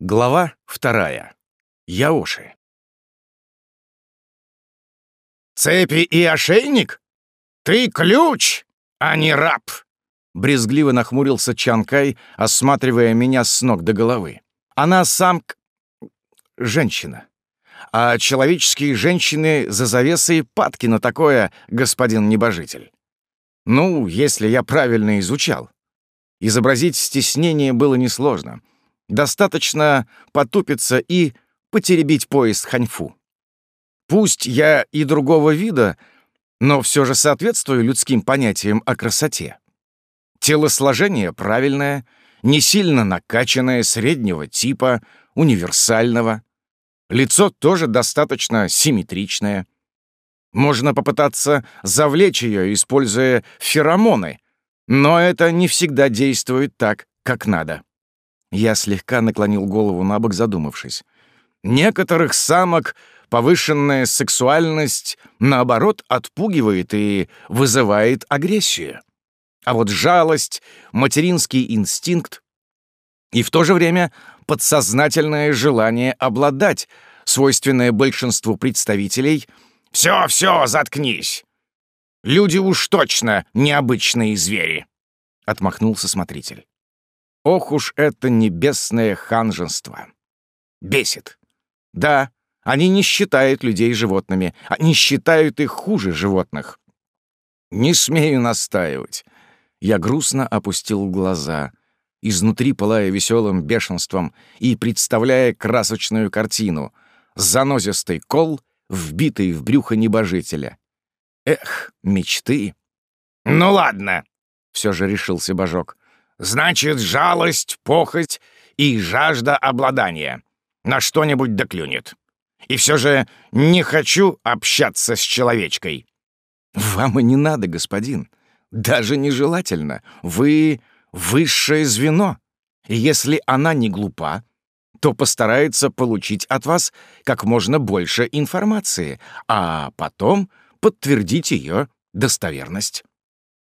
Глава вторая. Яоши. «Цепи и ошейник? Ты ключ, а не раб!» Брезгливо нахмурился Чанкай, осматривая меня с ног до головы. Она самк... женщина. А человеческие женщины за завесой падки на такое, господин небожитель. Ну, если я правильно изучал. Изобразить стеснение было несложно — Достаточно потупиться и потеребить пояс ханьфу. Пусть я и другого вида, но все же соответствую людским понятиям о красоте. Телосложение правильное, не сильно накачанное, среднего типа, универсального. Лицо тоже достаточно симметричное. Можно попытаться завлечь ее, используя феромоны, но это не всегда действует так, как надо. Я слегка наклонил голову на бок, задумавшись. Некоторых самок повышенная сексуальность, наоборот, отпугивает и вызывает агрессию. А вот жалость, материнский инстинкт и в то же время подсознательное желание обладать, свойственное большинству представителей «Все, все, заткнись! Люди уж точно необычные звери!» — отмахнулся смотритель. Ох уж это небесное ханженство. Бесит. Да, они не считают людей животными, они считают их хуже животных. Не смею настаивать. Я грустно опустил глаза, изнутри пылая веселым бешенством и представляя красочную картину. Занозистый кол, вбитый в брюхо небожителя. Эх, мечты. «Ну ладно», — все же решился Божок. Значит, жалость, похоть и жажда обладания. На что-нибудь доклюнет. И все же не хочу общаться с человечкой. Вам и не надо, господин. Даже нежелательно. Вы высшее звено. И если она не глупа, то постарается получить от вас как можно больше информации, а потом подтвердить ее достоверность.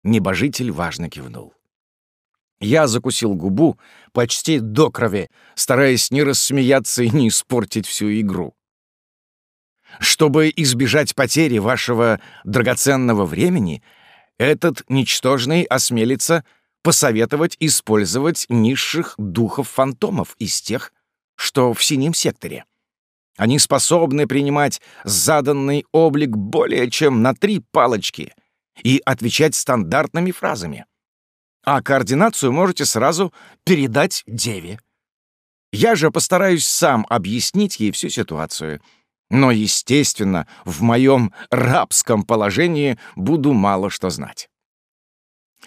Небожитель важно кивнул. Я закусил губу почти до крови, стараясь не рассмеяться и не испортить всю игру. Чтобы избежать потери вашего драгоценного времени, этот ничтожный осмелится посоветовать использовать низших духов-фантомов из тех, что в синем секторе. Они способны принимать заданный облик более чем на три палочки и отвечать стандартными фразами а координацию можете сразу передать Деве. Я же постараюсь сам объяснить ей всю ситуацию. Но, естественно, в моем рабском положении буду мало что знать.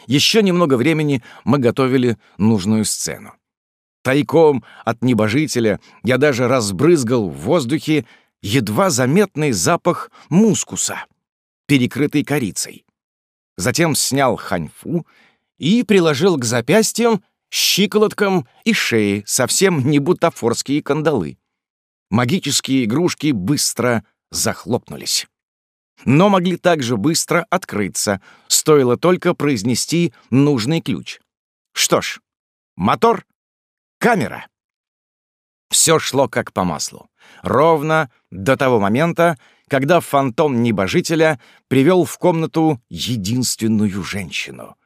Еще немного времени мы готовили нужную сцену. Тайком от небожителя я даже разбрызгал в воздухе едва заметный запах мускуса, перекрытый корицей. Затем снял ханьфу и приложил к запястьям, щиколоткам и шее совсем не бутафорские кандалы. Магические игрушки быстро захлопнулись. Но могли также быстро открыться, стоило только произнести нужный ключ. Что ж, мотор, камера. Все шло как по маслу. Ровно до того момента, когда фантом небожителя привел в комнату единственную женщину —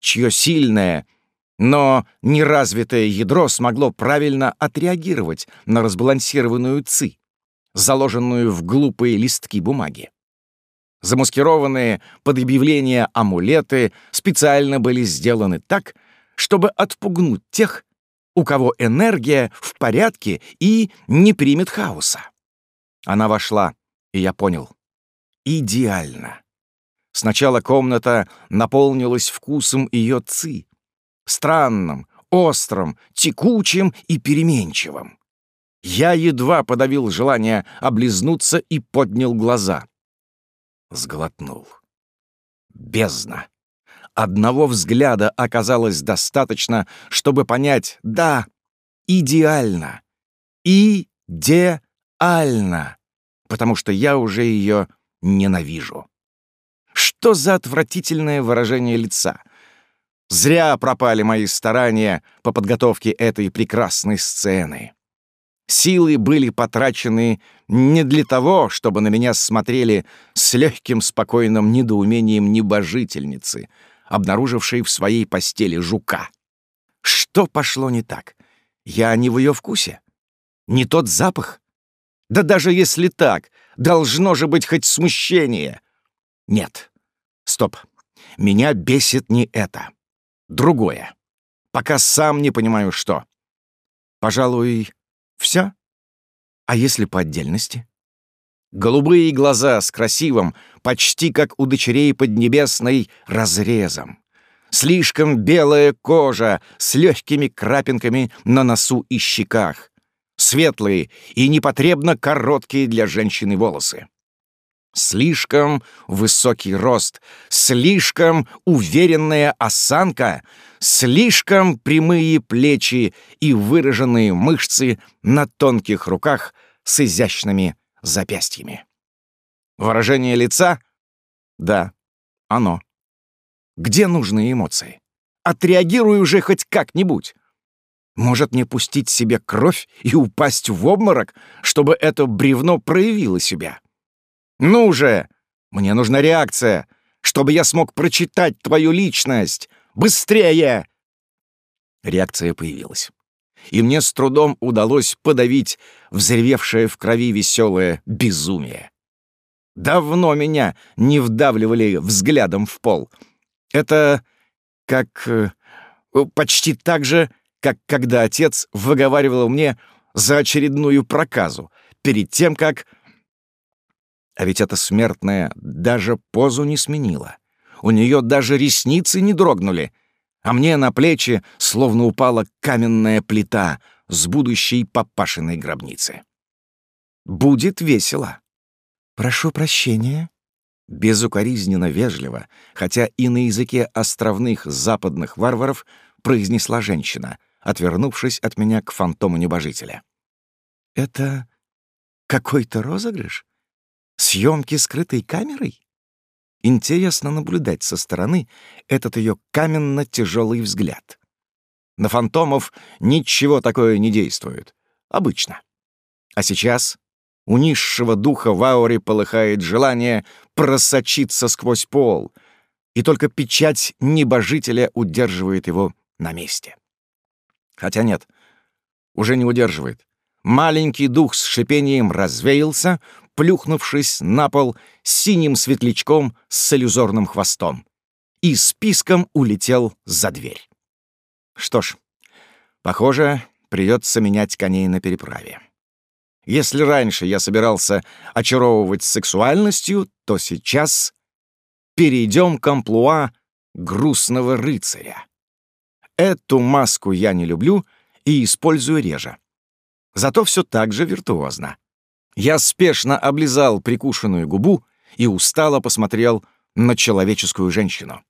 чье сильное, но неразвитое ядро смогло правильно отреагировать на разбалансированную ЦИ, заложенную в глупые листки бумаги. Замаскированные под объявление амулеты специально были сделаны так, чтобы отпугнуть тех, у кого энергия в порядке и не примет хаоса. Она вошла, и я понял. Идеально. Сначала комната наполнилась вкусом ее ци. Странным, острым, текучим и переменчивым. Я едва подавил желание облизнуться и поднял глаза. Сглотнул. Бездна. Одного взгляда оказалось достаточно, чтобы понять «да, идеально, идеально», потому что я уже ее ненавижу. Что за отвратительное выражение лица? Зря пропали мои старания по подготовке этой прекрасной сцены. Силы были потрачены не для того, чтобы на меня смотрели с легким спокойным недоумением небожительницы, обнаружившей в своей постели жука. Что пошло не так? Я не в ее вкусе? Не тот запах? Да даже если так, должно же быть хоть смущение. Нет. Стоп. Меня бесит не это. Другое. Пока сам не понимаю, что. Пожалуй, все? А если по отдельности? Голубые глаза с красивым, почти как у дочерей Поднебесной, разрезом. Слишком белая кожа с легкими крапинками на носу и щеках. Светлые и непотребно короткие для женщины волосы. Слишком высокий рост, слишком уверенная осанка, слишком прямые плечи и выраженные мышцы на тонких руках с изящными запястьями. Выражение лица? Да, оно. Где нужные эмоции? Отреагируй уже хоть как-нибудь. Может мне пустить себе кровь и упасть в обморок, чтобы это бревно проявило себя? Ну же! Мне нужна реакция, чтобы я смог прочитать твою личность. Быстрее!» Реакция появилась. И мне с трудом удалось подавить взревевшее в крови веселое безумие. Давно меня не вдавливали взглядом в пол. Это как... Э, почти так же, как когда отец выговаривал мне за очередную проказу, перед тем, как а ведь эта смертная даже позу не сменила. У нее даже ресницы не дрогнули. А мне на плечи словно упала каменная плита с будущей папашиной гробницы. Будет весело. Прошу прощения. Безукоризненно вежливо, хотя и на языке островных западных варваров, произнесла женщина, отвернувшись от меня к фантому небожителя. «Это какой-то розыгрыш? Съемки скрытой камерой? Интересно наблюдать со стороны этот ее каменно-тяжелый взгляд. На фантомов ничего такое не действует. Обычно. А сейчас у низшего духа в ауре полыхает желание просочиться сквозь пол, и только печать небожителя удерживает его на месте. Хотя нет, уже не удерживает. Маленький дух с шипением развеялся, плюхнувшись на пол синим светлячком с иллюзорным хвостом, и списком улетел за дверь. Что ж, похоже, придется менять коней на переправе. Если раньше я собирался очаровывать сексуальностью, то сейчас перейдем к амплуа грустного рыцаря. Эту маску я не люблю и использую реже. Зато все так же виртуозно. Я спешно облизал прикушенную губу и устало посмотрел на человеческую женщину.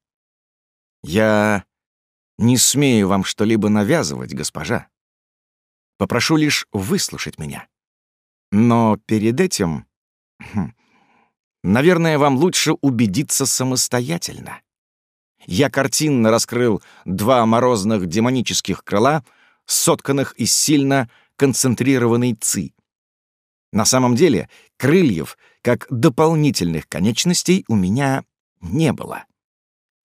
«Я не смею вам что-либо навязывать, госпожа. Попрошу лишь выслушать меня. Но перед этим, хм, наверное, вам лучше убедиться самостоятельно. Я картинно раскрыл два морозных демонических крыла, сотканных из сильно концентрированной ци, на самом деле, крыльев, как дополнительных конечностей, у меня не было.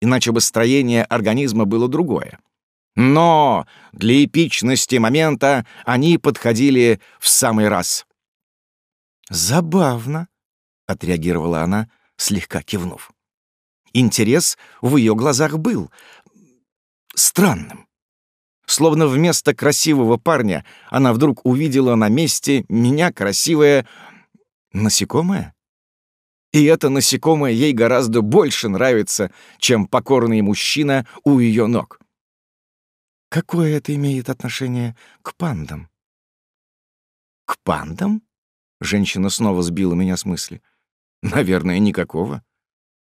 Иначе бы строение организма было другое. Но для эпичности момента они подходили в самый раз. «Забавно», — отреагировала она, слегка кивнув. Интерес в ее глазах был странным. Словно вместо красивого парня она вдруг увидела на месте меня красивое насекомое. И это насекомое ей гораздо больше нравится, чем покорный мужчина у ее ног. Какое это имеет отношение к пандам? К пандам? Женщина снова сбила меня с мысли. Наверное, никакого.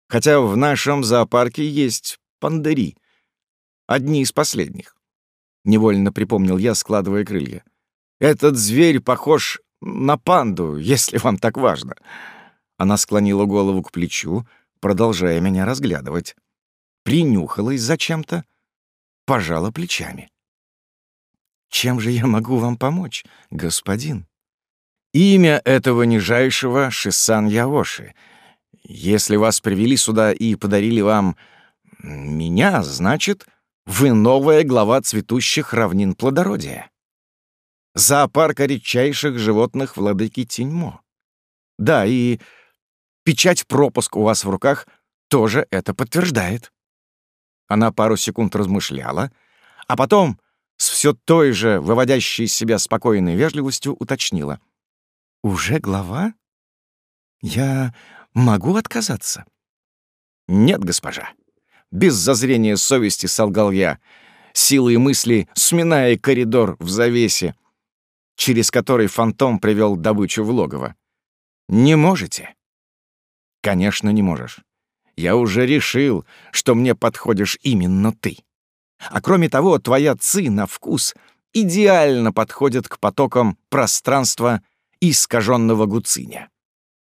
Хотя в нашем зоопарке есть пандари. Одни из последних. — невольно припомнил я, складывая крылья. «Этот зверь похож на панду, если вам так важно». Она склонила голову к плечу, продолжая меня разглядывать. Принюхалась зачем-то, пожала плечами. Чем же я могу вам помочь, господин? Имя этого нижайшего Шисан Яоши. Если вас привели сюда и подарили вам меня, значит, вы новая глава цветущих равнин плодородия. Зоопарка редчайших животных владыки Теньмо. Да, и печать пропуск у вас в руках тоже это подтверждает. Она пару секунд размышляла, а потом с все той же выводящей себя спокойной вежливостью уточнила. «Уже глава? Я могу отказаться?» «Нет, госпожа». Без зазрения совести солгал я, силой мысли сминая коридор в завесе, через который фантом привел добычу в логово. «Не можете?» «Конечно, не можешь. Я уже решил, что мне подходишь именно ты. А кроме того, твоя ци на вкус идеально подходит к потокам пространства искаженного гуциня.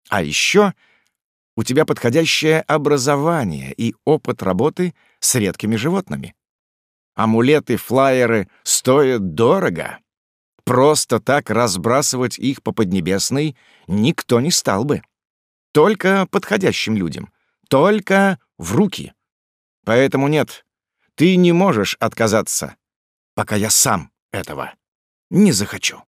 А еще у тебя подходящее образование и опыт работы с редкими животными. Амулеты, флайеры стоят дорого. Просто так разбрасывать их по Поднебесной никто не стал бы. Только подходящим людям. Только в руки. Поэтому нет, ты не можешь отказаться, пока я сам этого не захочу.